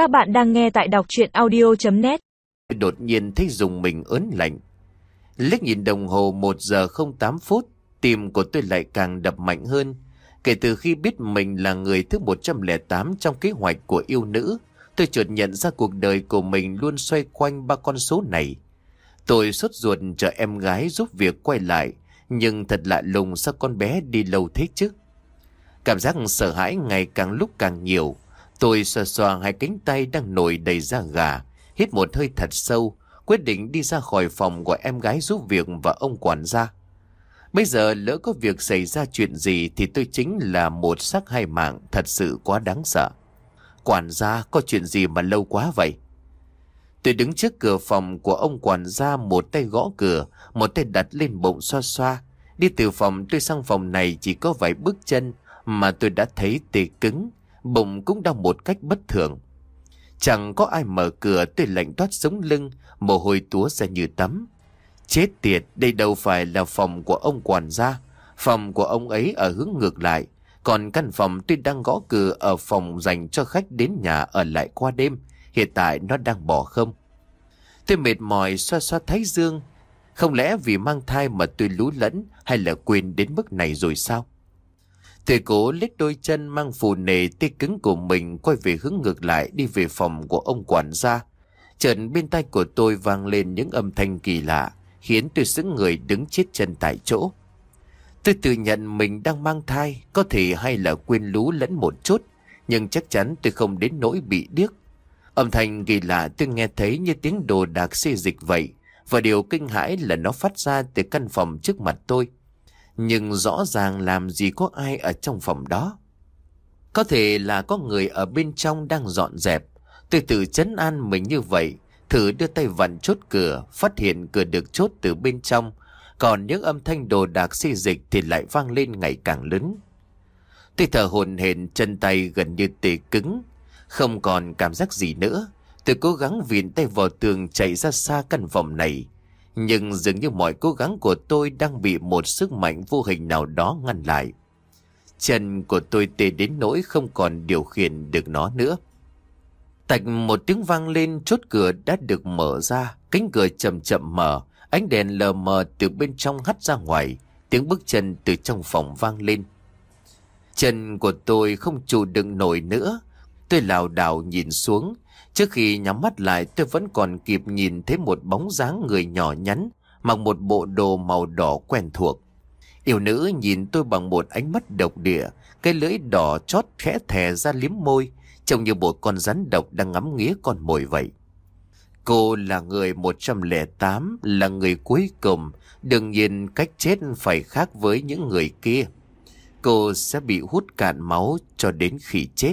Các bạn đang nghe tại đọc chuyện audio.net Đột nhiên thấy dùng mình ớn lạnh. Liếc nhìn đồng hồ 1 giờ 08 phút, tim của tôi lại càng đập mạnh hơn. Kể từ khi biết mình là người thứ 108 trong kế hoạch của yêu nữ, tôi chợt nhận ra cuộc đời của mình luôn xoay quanh ba con số này. Tôi sốt ruột chờ em gái giúp việc quay lại, nhưng thật lạ lùng sao con bé đi lâu thế chứ? Cảm giác sợ hãi ngày càng lúc càng nhiều. Tôi xoa xoa hai cánh tay đang nổi đầy da gà, hít một hơi thật sâu, quyết định đi ra khỏi phòng gọi em gái giúp việc và ông quản gia. Bây giờ lỡ có việc xảy ra chuyện gì thì tôi chính là một sắc hai mạng thật sự quá đáng sợ. Quản gia có chuyện gì mà lâu quá vậy? Tôi đứng trước cửa phòng của ông quản gia một tay gõ cửa, một tay đặt lên bụng xoa xoa. Đi từ phòng tôi sang phòng này chỉ có vài bước chân mà tôi đã thấy tê cứng, bụng cũng đau một cách bất thường. Chẳng có ai mở cửa tôi lạnh toát sống lưng, mồ hôi túa ra như tắm. Chết tiệt, đây đâu phải là phòng của ông quản gia. Phòng của ông ấy ở hướng ngược lại. Còn căn phòng tôi đang gõ cửa ở phòng dành cho khách đến nhà ở lại qua đêm. Hiện tại nó đang bỏ không. Tôi mệt mỏi xoa xoa thái dương. Không lẽ vì mang thai mà tôi lú lẫn hay là quên đến mức này rồi sao? Thầy cố lết đôi chân mang phù nề tê cứng của mình quay về hướng ngược lại đi về phòng của ông quản gia. Chợt bên tay của tôi vang lên những âm thanh kỳ lạ, khiến tôi sững người đứng chết chân tại chỗ. Tôi tự nhận mình đang mang thai, có thể hay là quên lú lẫn một chút, nhưng chắc chắn tôi không đến nỗi bị điếc. Âm thanh kỳ lạ tôi nghe thấy như tiếng đồ đạc xê dịch vậy, và điều kinh hãi là nó phát ra từ căn phòng trước mặt tôi. Nhưng rõ ràng làm gì có ai ở trong phòng đó. Có thể là có người ở bên trong đang dọn dẹp. Tôi tự chấn an mình như vậy, thử đưa tay vặn chốt cửa, phát hiện cửa được chốt từ bên trong. Còn những âm thanh đồ đạc xê dịch thì lại vang lên ngày càng lớn. Tôi thở hồn hển chân tay gần như tê cứng, không còn cảm giác gì nữa. Tôi cố gắng viện tay vào tường chạy ra xa căn phòng này. Nhưng dường như mọi cố gắng của tôi đang bị một sức mạnh vô hình nào đó ngăn lại. Chân của tôi tê đến nỗi không còn điều khiển được nó nữa. Tạch một tiếng vang lên chốt cửa đã được mở ra, cánh cửa chậm chậm mở, ánh đèn lờ mờ từ bên trong hắt ra ngoài, tiếng bước chân từ trong phòng vang lên. Chân của tôi không trụ đựng nổi nữa, tôi lảo đảo nhìn xuống, Trước khi nhắm mắt lại tôi vẫn còn kịp nhìn thấy một bóng dáng người nhỏ nhắn mặc một bộ đồ màu đỏ quen thuộc. Yêu nữ nhìn tôi bằng một ánh mắt độc địa, cái lưỡi đỏ chót khẽ thè ra liếm môi, trông như một con rắn độc đang ngắm nghía con mồi vậy. Cô là người 108, là người cuối cùng, đương nhiên cách chết phải khác với những người kia. Cô sẽ bị hút cạn máu cho đến khi chết.